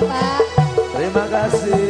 Bapak. Terima kasih.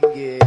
Big.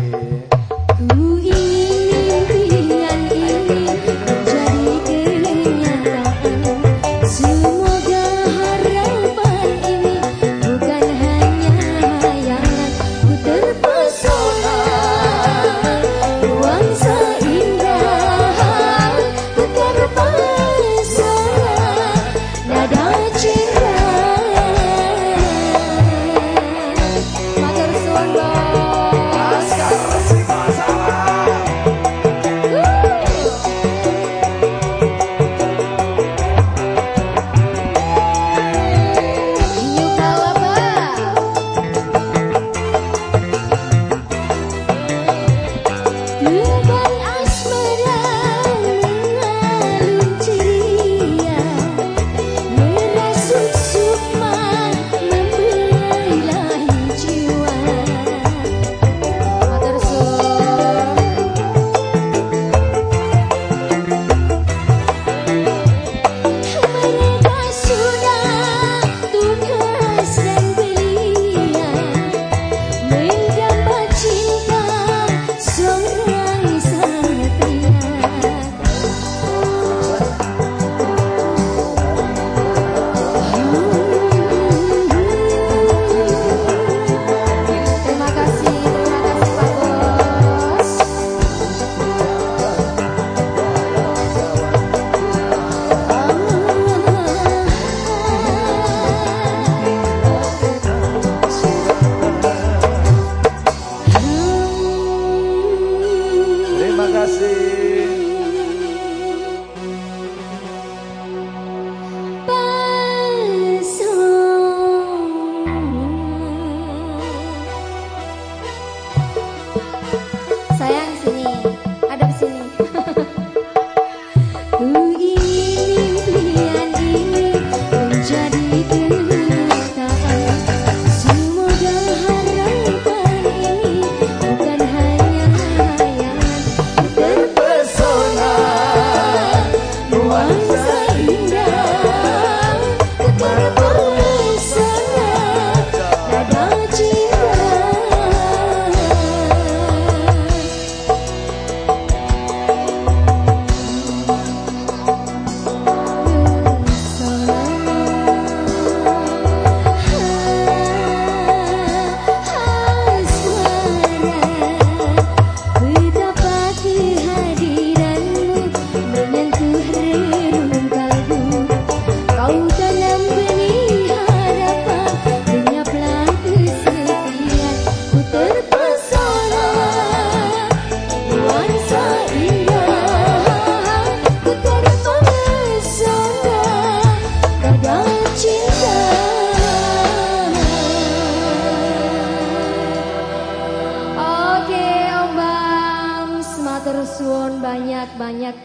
banyak